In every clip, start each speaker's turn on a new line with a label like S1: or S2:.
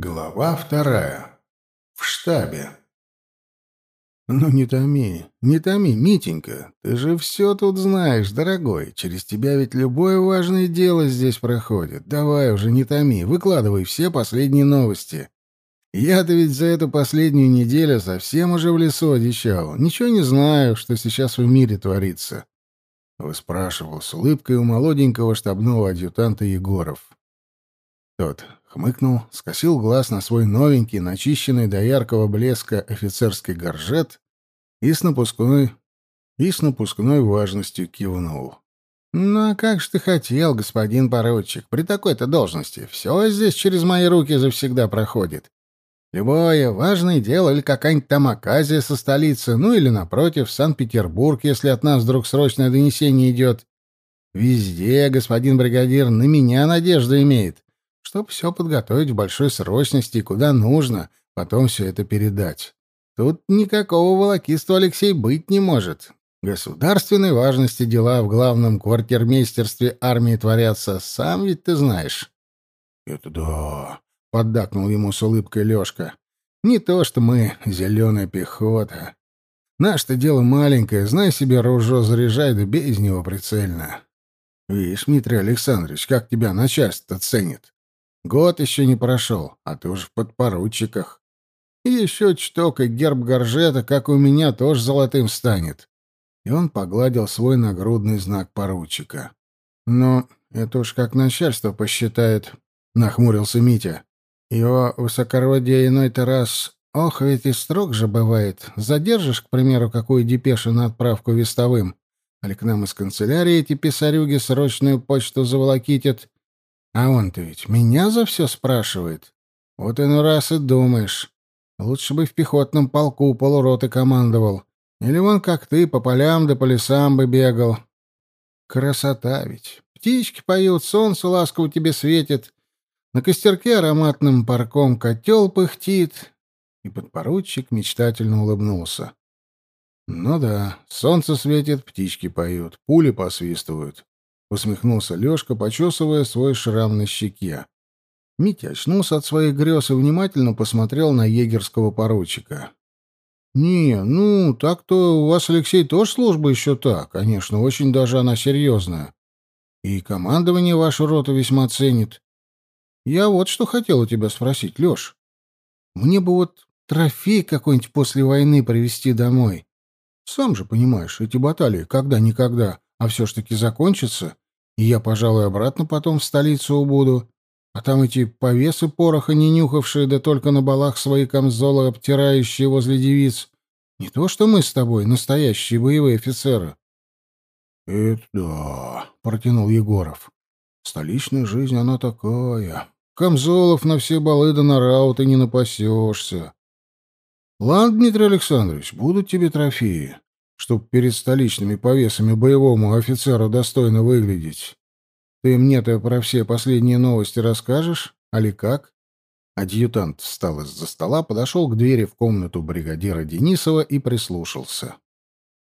S1: Глава вторая. В штабе. «Ну не томи, не томи, Митенька, ты же все тут знаешь, дорогой. Через тебя ведь любое важное дело здесь проходит. Давай уже не томи, выкладывай все последние новости. Я-то ведь за эту последнюю неделю совсем уже в лесу одичал. Ничего не знаю, что сейчас в мире творится». Выспрашивал с улыбкой у молоденького штабного адъютанта Егоров. Тот хмыкнул, скосил глаз на свой новенький, начищенный до яркого блеска офицерский горжет и с напускной, и с напускной важностью кивнул. «Ну, а как же ты хотел, господин поручик, при такой-то должности? Все здесь через мои руки завсегда проходит. Любое важное дело или какая-нибудь там оказия со столицы, ну или, напротив, Санкт-Петербург, если от нас вдруг срочное донесение идет. Везде господин бригадир на меня надежду имеет чтобы все подготовить в большой срочности и куда нужно, потом все это передать. Тут никакого волокиства, Алексей, быть не может. Государственной важности дела в главном квартирмейстерстве армии творятся, сам ведь ты знаешь. — Это да, — поддакнул ему с улыбкой Лёшка. — Не то что мы, зеленая пехота. Наше-то дело маленькое, знай себе, ружье заряжай, да бей из него прицельно. Видишь, Дмитрий Александрович, как тебя начальство ценит. Год еще не прошел, а ты уже в подпоручиках. И еще чуток, и герб горжета, как у меня, тоже золотым станет. И он погладил свой нагрудный знак поручика. Но это уж как начальство посчитает, — нахмурился Митя. Его высокородие иной-то раз... Ох, ведь и строг же бывает. Задержишь, к примеру, какую депешу на отправку вестовым, али к нам из канцелярии эти писарюги срочную почту заволокитят, а он-то ведь меня за все спрашивает. Вот иной раз и думаешь. Лучше бы в пехотном полку полуроты командовал. Или вон как ты по полям да по лесам бы бегал. Красота ведь. Птички поют, солнце ласково тебе светит. На костерке ароматным парком котел пыхтит. И подпоручик мечтательно улыбнулся. Ну да, солнце светит, птички поют, пули посвистывают. — усмехнулся Лёшка, почесывая свой шрам на щеке. Митя очнулся от своих грез и внимательно посмотрел на егерского поручика. «Не, ну, так-то у вас, Алексей, тоже служба еще так. Конечно, очень даже она серьезная. И командование вашу роту весьма ценит. Я вот что хотел у тебя спросить, Лёш. Мне бы вот трофей какой-нибудь после войны привезти домой. Сам же понимаешь, эти баталии когда-никогда а все ж таки закончится, и я, пожалуй, обратно потом в столицу убуду. А там эти повесы пороха не нюхавшие, да только на балах свои камзолы обтирающие возле девиц. Не то что мы с тобой, настоящие боевые офицеры. — Это да, — протянул Егоров. — Столичная жизнь, она такая. Камзолов на все балы да на рауты не напасешься. — Ладно, Дмитрий Александрович, будут тебе трофеи чтоб перед столичными повесами боевому офицеру достойно выглядеть. Ты мне-то про все последние новости расскажешь, али как?» Адъютант встал из-за стола, подошел к двери в комнату бригадира Денисова и прислушался.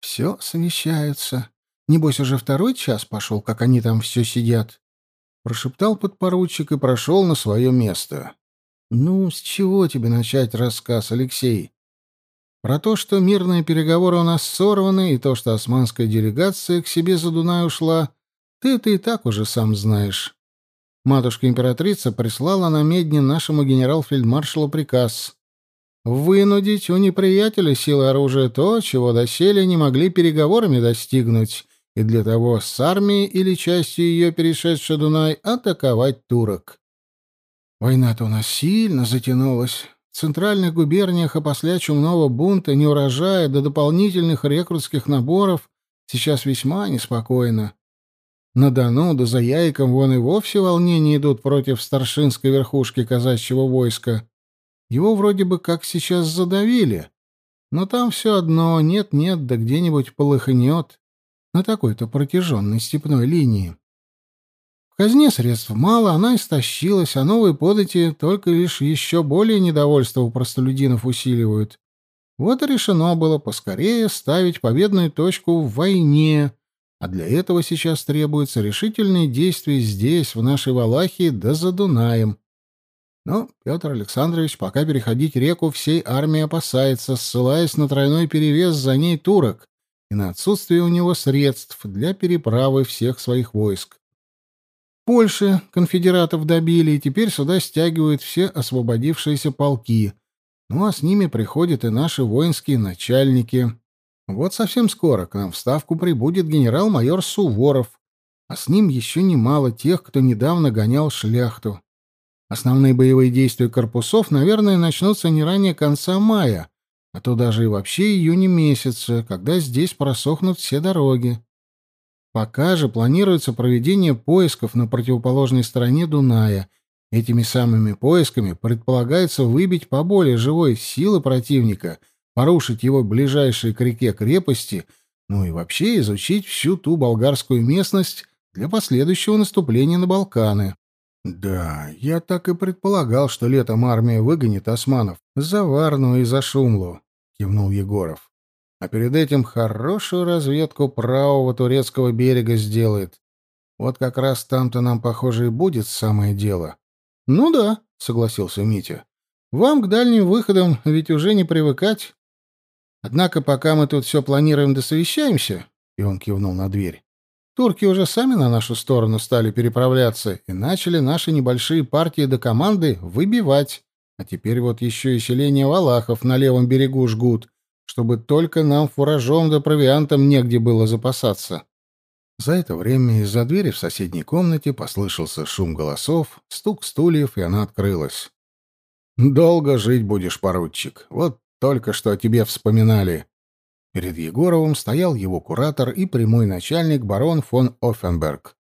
S1: «Все совещаются. Небось, уже второй час пошел, как они там все сидят?» Прошептал подпоручик и прошел на свое место. «Ну, с чего тебе начать рассказ, Алексей? Про то, что мирные переговоры у нас сорваны, и то, что османская делегация к себе за Дунай ушла, ты это и так уже сам знаешь. Матушка-императрица прислала на медне нашему генерал-фельдмаршалу приказ вынудить у неприятеля силы оружия то, чего доселе не могли переговорами достигнуть, и для того с армией или частью ее, перешедшей Дунай, атаковать турок. Война-то у нас сильно затянулась. Центральных губерниях и после чумного бунта, неурожая до дополнительных рекрутских наборов сейчас весьма неспокойно. На Дону да за Яйком вон и вовсе волнения идут против старшинской верхушки казачьего войска. Его вроде бы как сейчас задавили, но там все одно нет-нет, да где-нибудь полыхнет на такой-то протяженной степной линии казне средств мало, она истощилась, а новые подати только лишь еще более недовольство у простолюдинов усиливают. Вот и решено было поскорее ставить победную точку в войне, а для этого сейчас требуются решительные действия здесь, в нашей Валахии, да за Дунаем. Но Петр Александрович пока переходить реку всей армии опасается, ссылаясь на тройной перевес за ней турок и на отсутствие у него средств для переправы всех своих войск. Польши конфедератов добили, и теперь сюда стягивают все освободившиеся полки, ну а с ними приходят и наши воинские начальники. Вот совсем скоро к нам в Ставку прибудет генерал-майор Суворов, а с ним еще немало тех, кто недавно гонял шляхту. Основные боевые действия корпусов, наверное, начнутся не ранее конца мая, а то даже и вообще июня месяца, когда здесь просохнут все дороги. Пока же планируется проведение поисков на противоположной стороне Дуная. Этими самыми поисками предполагается выбить поболее живой силы противника, порушить его ближайшие к реке крепости, ну и вообще изучить всю ту болгарскую местность для последующего наступления на Балканы. Да, я так и предполагал, что летом армия выгонит османов за Варну и за Шумлу, кивнул Егоров. А перед этим хорошую разведку правого турецкого берега сделает. Вот как раз там-то нам, похоже, и будет самое дело. Ну да, согласился Митя. Вам к дальним выходам ведь уже не привыкать. Однако пока мы тут все планируем досовещаемся, и он кивнул на дверь, Турки уже сами на нашу сторону стали переправляться и начали наши небольшие партии до команды выбивать. А теперь вот еще и селение Валахов на левом берегу жгут, чтобы только нам фуражом да провиантом негде было запасаться. За это время из-за двери в соседней комнате послышался шум голосов, стук стульев, и она открылась. «Долго жить будешь, поручик. Вот только что о тебе вспоминали. Перед Егоровым стоял его куратор и прямой начальник барон фон Оффенберг.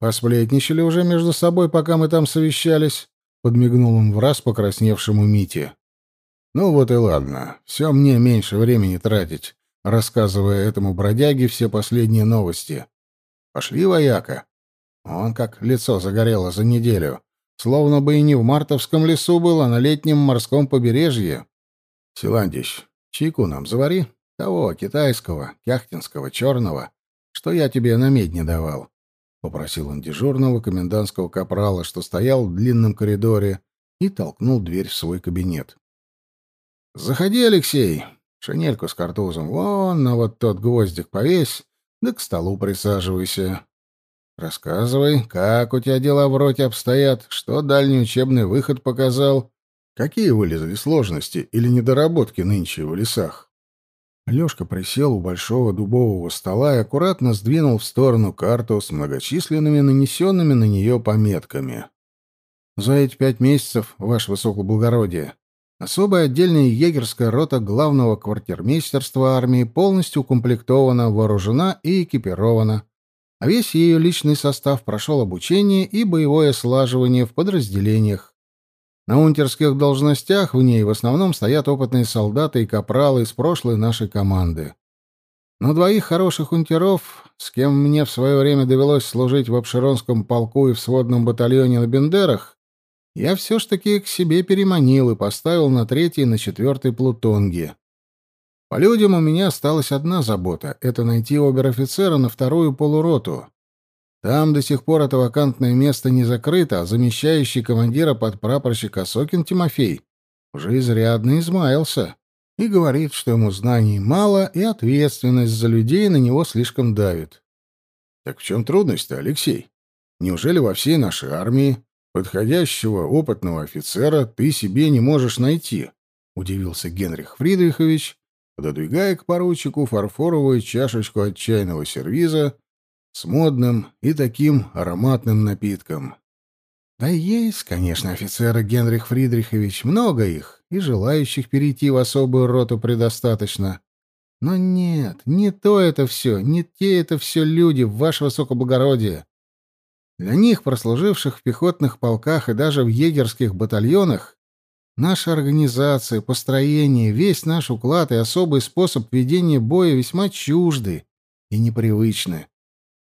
S1: «Посплетничали уже между собой, пока мы там совещались», — подмигнул он в раз покрасневшему Мите. «Ну вот и ладно. Все мне меньше времени тратить, рассказывая этому бродяге все последние новости. Пошли, вояка». Он как лицо загорело за неделю. Словно бы и не в мартовском лесу был, а на летнем морском побережье. «Силандич, чайку нам завари», того, китайского, кяхтинского, черного, что я тебе на медне давал. Попросил он дежурного комендантского капрала, что стоял в длинном коридоре, и толкнул дверь в свой кабинет. «Заходи, Алексей. Шинельку с картузом вон на вот тот гвоздик повесь, да к столу присаживайся. Рассказывай, как у тебя дела в роте обстоят, что дальний учебный выход показал, какие вылезли сложности или недоработки нынче в лесах. Лёшка присел у большого дубового стола и аккуратно сдвинул в сторону карту с многочисленными нанесенными на нее пометками. «За эти пять месяцев, ваше высокоблагородие, особая отдельная егерская рота главного квартирмейстерства армии полностью укомплектована, вооружена и экипирована, а весь ее личный состав прошел обучение и боевое слаживание в подразделениях. На унтерских должностях в ней в основном стоят опытные солдаты и капралы из прошлой нашей команды. Но двоих хороших унтеров, с кем мне в свое время довелось служить в Обширонском полку и в сводном батальоне на Бендерах, я все ж таки к себе переманил и поставил на третий и на четвертый плутонги. По людям у меня осталась одна забота — это найти обер-офицера на вторую полуроту. Там до сих пор это вакантное место не закрыто, а замещающий командира подпрапорщик Осокин Тимофей уже изрядно измаялся и говорит, что ему знаний мало и ответственность за людей на него слишком давит. Так в чем трудность-то, Алексей? Неужели во всей нашей армии подходящего опытного офицера ты себе не можешь найти? Удивился Генрих Фридрихович, пододвигая к поручику фарфоровую чашечку от чайного сервиза с модным и таким ароматным напитком. Да есть, конечно, офицеры Генрих Фридрихович, много их, и желающих перейти в особую роту предостаточно. Но нет, не то это все, не те это все люди, ваше высокоблагородие. Для них, прослуживших в пехотных полках и даже в егерских батальонах, наша организация, построение, весь наш уклад и особый способ ведения боя весьма чужды и непривычны.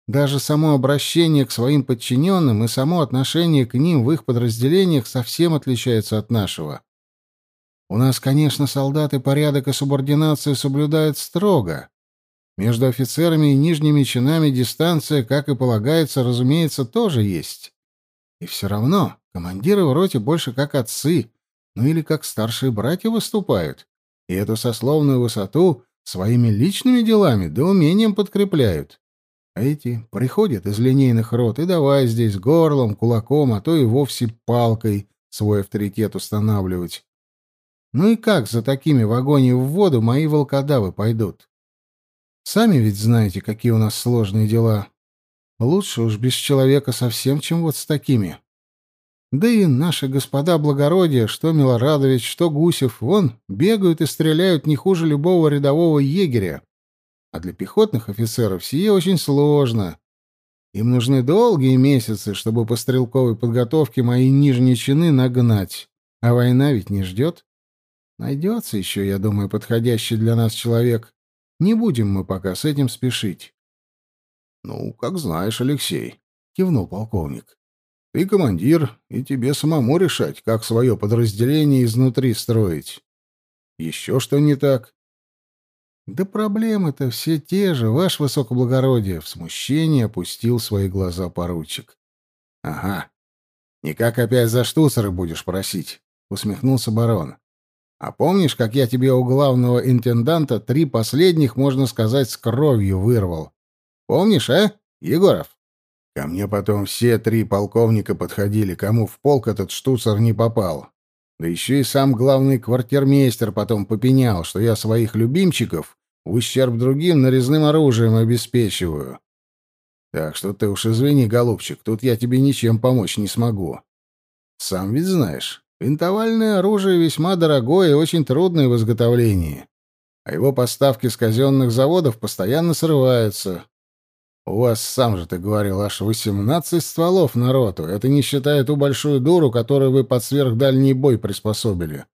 S1: Даже само обращение к своим подчиненным и само отношение к ним в их подразделениях совсем отличается от нашего. У нас, конечно, солдаты порядок и субординацию соблюдают строго. Между офицерами и нижними чинами дистанция, как и полагается, разумеется, тоже есть. И все равно командиры в роте больше как отцы, ну или как старшие братья выступают. И эту сословную высоту своими личными делами да умением подкрепляют. А эти приходят из линейных рот и давай здесь горлом, кулаком, а то и вовсе палкой свой авторитет устанавливать. Ну и как за такими в огонь и в воду мои волкодавы пойдут? Сами ведь знаете, какие у нас сложные дела. Лучше уж без человека совсем, чем вот с такими. Да и наши господа благородия, что Милорадович, что Гусев, вон, бегают и стреляют не хуже любого рядового егеря. А для пехотных офицеров сие очень сложно. Им нужны долгие месяцы, чтобы по стрелковой подготовке мои нижние чины нагнать. А война ведь не ждет. Найдется еще, я думаю, подходящий для нас человек. Не будем мы пока с этим спешить. — Ну, как знаешь, Алексей, — кивнул полковник. — Ты командир, и тебе самому решать, как свое подразделение изнутри строить. Еще что не так? — Да проблемы-то все те же, ваше высокоблагородие, — в смущении опустил свои глаза поручик. — Ага. Никак опять за штуцеры будешь просить, — усмехнулся барон. А помнишь, как я тебе у главного интенданта три последних, можно сказать, с кровью вырвал? Помнишь, а, Егоров? Ко мне потом все три полковника подходили, кому в полк этот штуцер не попал. Да еще и сам главный квартирмейстер потом попенял, что я своих любимчиков в ущерб другим нарезным оружием обеспечиваю. Так что ты уж извини, голубчик, тут я тебе ничем помочь не смогу. Сам ведь знаешь, Винтовальное оружие весьма дорогое и очень трудное в изготовлении, а его поставки с казенных заводов постоянно срываются. У вас, сам же ты говорил, аж восемнадцать стволов на роту. Это не считая ту большую дуру, которую вы под сверхдальний бой приспособили.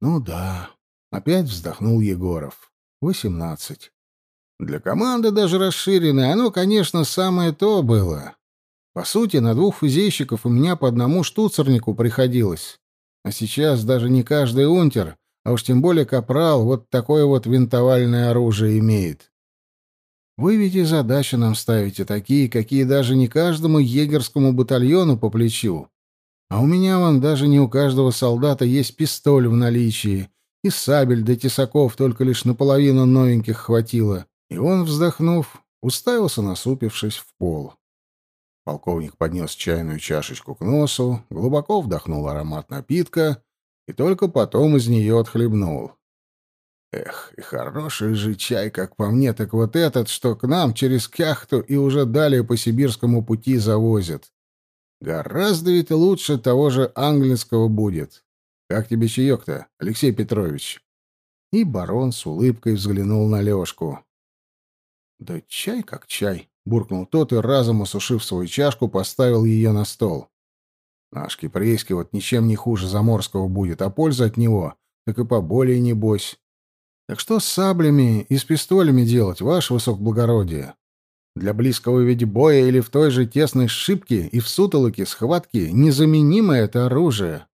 S1: Ну да, опять вздохнул Егоров. Восемнадцать. Для команды даже расширенной оно, конечно, самое то было. По сути, на двух фузейщиков у меня по одному штуцернику приходилось. А сейчас даже не каждый унтер, а уж тем более капрал, вот такое вот винтовальное оружие имеет. Вы ведь и задачи нам ставите такие, какие даже не каждому егерскому батальону по плечу. А у меня вон даже не у каждого солдата есть пистоль в наличии, и сабель до тесаков только лишь наполовину новеньких хватило. И он, вздохнув, уставился, насупившись в пол. Полковник поднес чайную чашечку к носу, глубоко вдохнул аромат напитка и только потом из нее отхлебнул. Эх, и хороший же чай, как по мне, так вот этот, что к нам через Кяхту и уже далее по сибирскому пути завозят. Гораздо ведь лучше того же английского будет. Как тебе чаек-то, Алексей Петрович? И барон с улыбкой взглянул на Лешку. Да чай как чай, буркнул тот и, разом осушив свою чашку, поставил ее на стол. Наш кипрейский вот ничем не хуже заморского будет, а польза от него так и поболее небось. Так что с саблями и с пистолями делать, ваше высокоблагородие? Для близкого ведь боя или в той же тесной шибке и в сутолоке схватки незаменимое это оружие.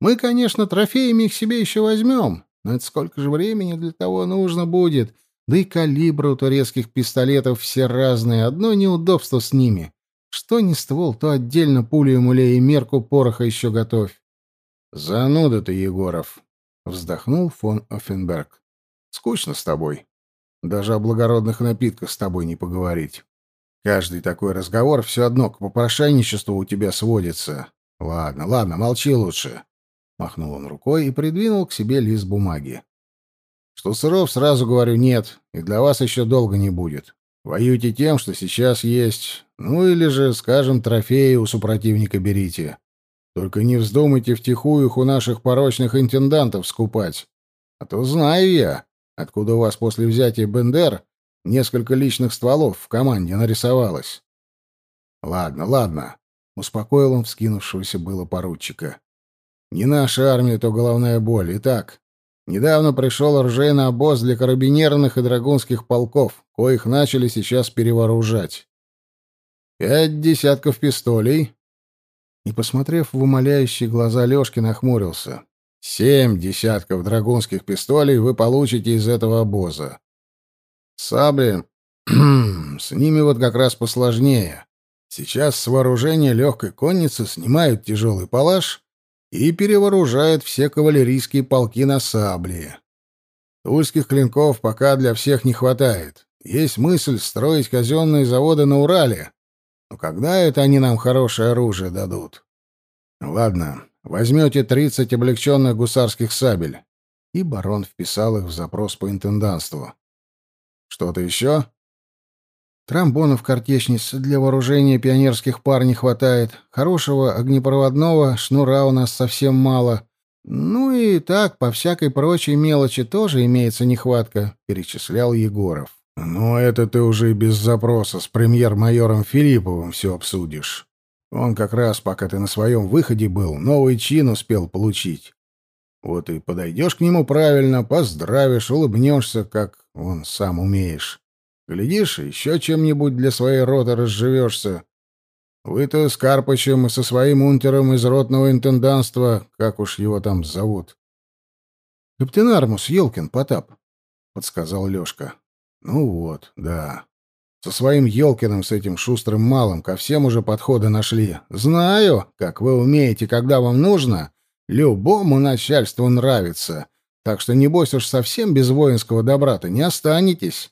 S1: Мы, конечно, трофеями их себе еще возьмем, но это сколько же времени для того нужно будет — да и калибры у турецких пистолетов все разные, одно неудобство с ними. Что не ствол, то отдельно пулю мулей и мерку пороха еще готовь. «Зануда ты, Егоров!» — вздохнул фон Оффенберг. «Скучно с тобой. Даже о благородных напитках с тобой не поговорить. Каждый такой разговор все одно к попрошайничеству у тебя сводится. Ладно, ладно, молчи лучше». Махнул он рукой и придвинул к себе лист бумаги. Что сыров, сразу говорю, нет, и для вас еще долго не будет. Воюйте тем, что сейчас есть. Ну или же, скажем, трофеи у супротивника берите. Только не вздумайте втихую их у наших порочных интендантов скупать. А то знаю я, откуда у вас после взятия Бендер несколько личных стволов в команде нарисовалось. Ладно, ладно, успокоил он вскинувшегося было поручика. Не наша армия, то головная боль. Итак, Недавно пришел оружейный обоз для карабинерных и драгунских полков, коих начали сейчас перевооружать. Пять десятков пистолей. И, посмотрев в умоляющие глаза Лёшки, нахмурился. Семь десятков драгунских пистолей вы получите из этого обоза. Сабли... с ними вот как раз посложнее. Сейчас с вооружения легкой конницы снимают тяжелый палаш и перевооружают все кавалерийские полки на сабли. Тульских клинков пока для всех не хватает. Есть мысль строить казенные заводы на Урале. Но когда это они нам хорошее оружие дадут? Ладно, возьмете тридцать облегченных гусарских сабель. И барон вписал их в запрос по интенданству. Что-то еще? Тромбонов картечниц для вооружения пионерских пар не хватает. Хорошего огнепроводного шнура у нас совсем мало. Ну и так, по всякой прочей мелочи тоже имеется нехватка, перечислял Егоров. «Ну, это ты уже без запроса с премьер-майором Филипповым все обсудишь. Он как раз, пока ты на своем выходе был, новый чин успел получить. Вот и подойдешь к нему правильно, поздравишь, улыбнешься, как он сам умеешь. Глядишь, еще чем-нибудь для своей роты разживешься. Вы-то с Карпычем и со своим унтером из ротного интенданства, как уж его там зовут. — Капитан Армус Елкин, Потап, — подсказал Лешка. — Ну вот, да. Со своим Елкиным, с этим шустрым малым, ко всем уже подходы нашли. Знаю, как вы умеете, когда вам нужно. Любому начальству нравится. Так что, небось уж совсем без воинского добра-то не останетесь.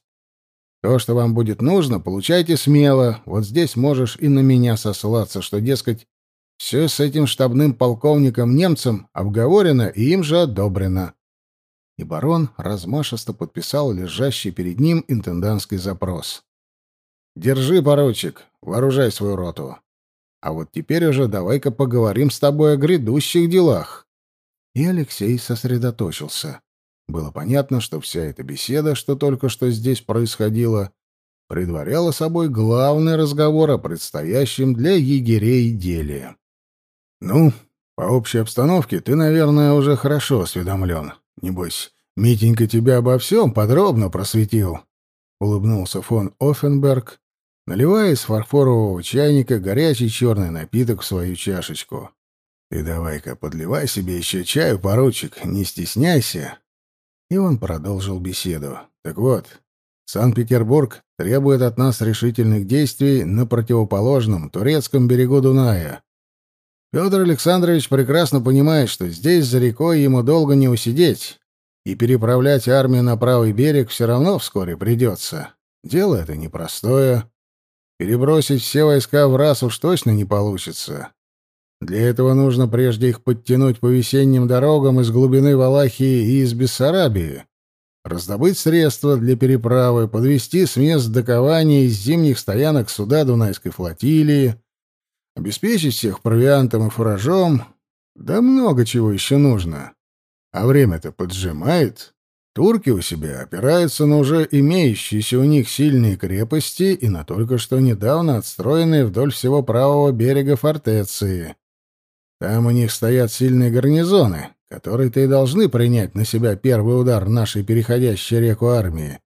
S1: То, что вам будет нужно, получайте смело. Вот здесь можешь и на меня сослаться, что, дескать, все с этим штабным полковником-немцем обговорено и им же одобрено. И барон размашисто подписал лежащий перед ним интендантский запрос. «Держи, поручик, вооружай свою роту. А вот теперь уже давай-ка поговорим с тобой о грядущих делах». И Алексей сосредоточился. Было понятно, что вся эта беседа, что только что здесь происходило, предваряла собой главный разговор о предстоящем для егерей деле. «Ну, по общей обстановке ты, наверное, уже хорошо осведомлен. Небось, Митенька тебя обо всем подробно просветил», — улыбнулся фон Оффенберг, наливая из фарфорового чайника горячий черный напиток в свою чашечку. «Ты давай-ка подливай себе еще чаю, поручик, не стесняйся». И он продолжил беседу. «Так вот, Санкт-Петербург требует от нас решительных действий на противоположном турецком берегу Дуная. Петр Александрович прекрасно понимает, что здесь за рекой ему долго не усидеть, и переправлять армию на правый берег все равно вскоре придется. Дело это непростое. Перебросить все войска в раз уж точно не получится. Для этого нужно прежде их подтянуть по весенним дорогам из глубины Валахии и из Бессарабии, раздобыть средства для переправы, подвести с мест докования из зимних стоянок суда Дунайской флотилии, обеспечить всех провиантом и фуражом, да много чего еще нужно. А время-то поджимает. Турки у себя опираются на уже имеющиеся у них сильные крепости и на только что недавно отстроенные вдоль всего правого берега фортеции. Там у них стоят сильные гарнизоны, которые-то и должны принять на себя первый удар нашей переходящей реку армии.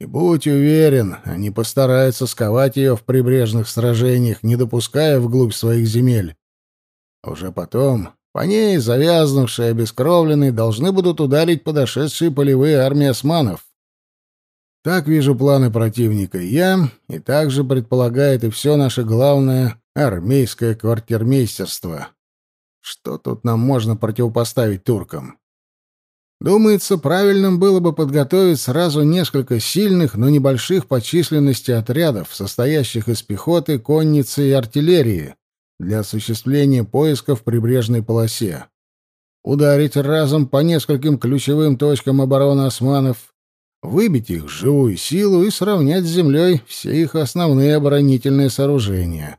S1: И будь уверен, они постараются сковать ее в прибрежных сражениях, не допуская вглубь своих земель. уже потом по ней, завязнувшие, обескровленные, должны будут ударить подошедшие полевые армии османов. Так вижу планы противника я, и также предполагает и все наше главное армейское квартирмейстерство. Что тут нам можно противопоставить туркам? Думается, правильным было бы подготовить сразу несколько сильных, но небольших по численности отрядов, состоящих из пехоты, конницы и артиллерии, для осуществления поиска в прибрежной полосе. Ударить разом по нескольким ключевым точкам обороны османов, выбить их живую силу и сравнять с землей все их основные оборонительные сооружения.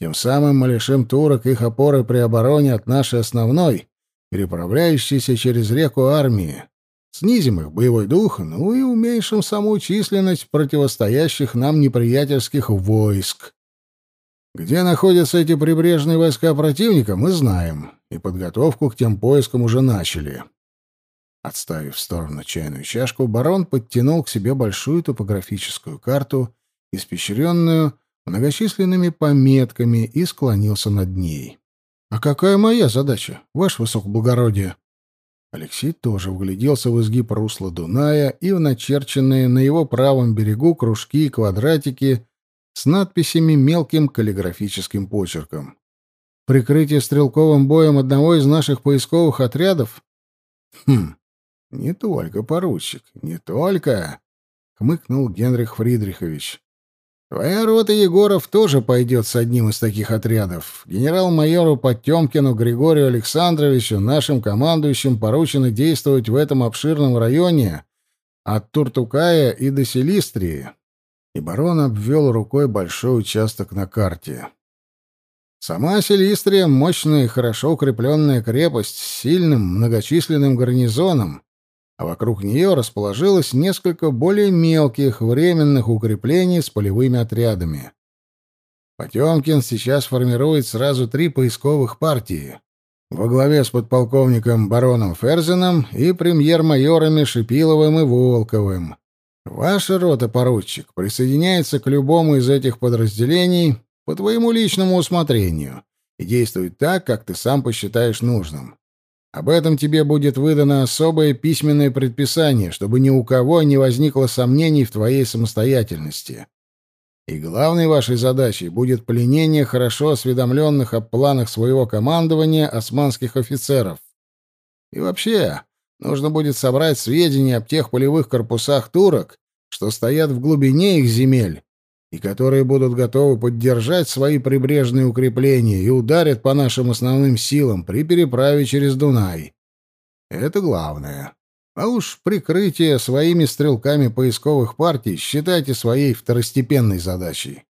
S1: Тем самым мы лишим турок их опоры при обороне от нашей основной, переправляющейся через реку армии. Снизим их боевой дух, ну и уменьшим саму численность противостоящих нам неприятельских войск. Где находятся эти прибрежные войска противника, мы знаем, и подготовку к тем поискам уже начали. Отставив в сторону чайную чашку, барон подтянул к себе большую топографическую карту, испещренную многочисленными пометками и склонился над ней. «А какая моя задача, ваше высокоблагородие?» Алексей тоже вгляделся в изгиб русла Дуная и в начерченные на его правом берегу кружки и квадратики с надписями мелким каллиграфическим почерком. Прикрытие стрелковым боем одного из наших поисковых отрядов? Хм, не только, поручик, не только, хмыкнул Генрих Фридрихович. Твоя рота Егоров тоже пойдет с одним из таких отрядов. Генерал-майору Потемкину Григорию Александровичу, нашим командующим, поручено действовать в этом обширном районе от Туртукая и до Селистрии. И барон обвел рукой большой участок на карте. Сама Селистрия — мощная и хорошо укрепленная крепость с сильным многочисленным гарнизоном, а вокруг нее расположилось несколько более мелких временных укреплений с полевыми отрядами. Потемкин сейчас формирует сразу три поисковых партии во главе с подполковником бароном Ферзеном и премьер-майорами Шипиловым и Волковым. Ваша рота, поручик, присоединяется к любому из этих подразделений по твоему личному усмотрению и действует так, как ты сам посчитаешь нужным. Об этом тебе будет выдано особое письменное предписание, чтобы ни у кого не возникло сомнений в твоей самостоятельности. И главной вашей задачей будет пленение хорошо осведомленных о планах своего командования османских офицеров. И вообще, нужно будет собрать сведения об тех полевых корпусах турок, что стоят в глубине их земель, и которые будут готовы поддержать свои прибрежные укрепления и ударят по нашим основным силам при переправе через Дунай. Это главное. А уж прикрытие своими стрелками поисковых партий считайте своей второстепенной задачей.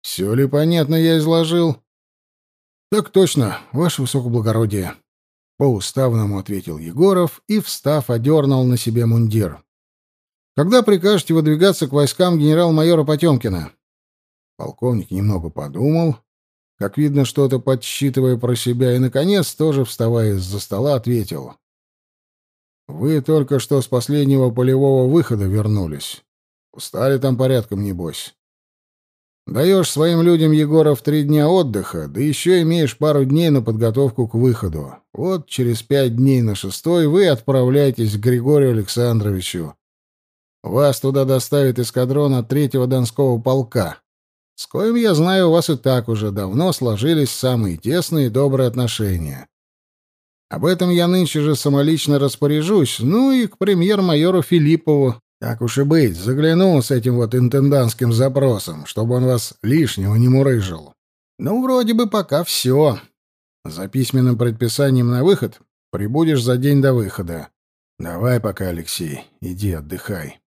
S1: Все ли понятно я изложил? Так точно, ваше высокоблагородие. По-уставному ответил Егоров и, встав, одернул на себе мундир. Когда прикажете выдвигаться к войскам генерал-майора Потемкина?» Полковник немного подумал, как видно, что-то подсчитывая про себя, и, наконец, тоже, вставая из-за стола, ответил. «Вы только что с последнего полевого выхода вернулись. Устали там порядком, небось. Даешь своим людям, Егоров, три дня отдыха, да еще имеешь пару дней на подготовку к выходу. Вот через пять дней на шестой вы отправляетесь к Григорию Александровичу вас туда доставит эскадрон от третьего Донского полка, с коим, я знаю, у вас и так уже давно сложились самые тесные и добрые отношения. Об этом я нынче же самолично распоряжусь, ну и к премьер-майору Филиппову, так уж и быть, загляну с этим вот интендантским запросом, чтобы он вас лишнего не мурыжил. Ну, вроде бы пока все. За письменным предписанием на выход прибудешь за день до выхода. Давай пока, Алексей, иди отдыхай.